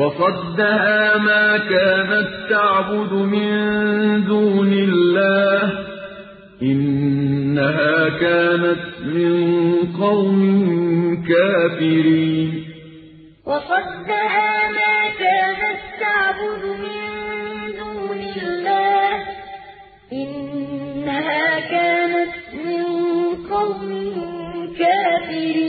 وَصَدَّهَا مَا كَانَت تَّعْبُدُ مِن دُونِ اللَّهِ ۖ إِنَّهَا كَانَتْ مِن قَوْمٍ كَافِرِينَ. وَصَدَّهَا مَا كَانَت تَّعْبُدُ مِن دُونِ اللَّهِ ۖ إِنَّهَا كَانَتْ مِن قَوْمٍ كافرين.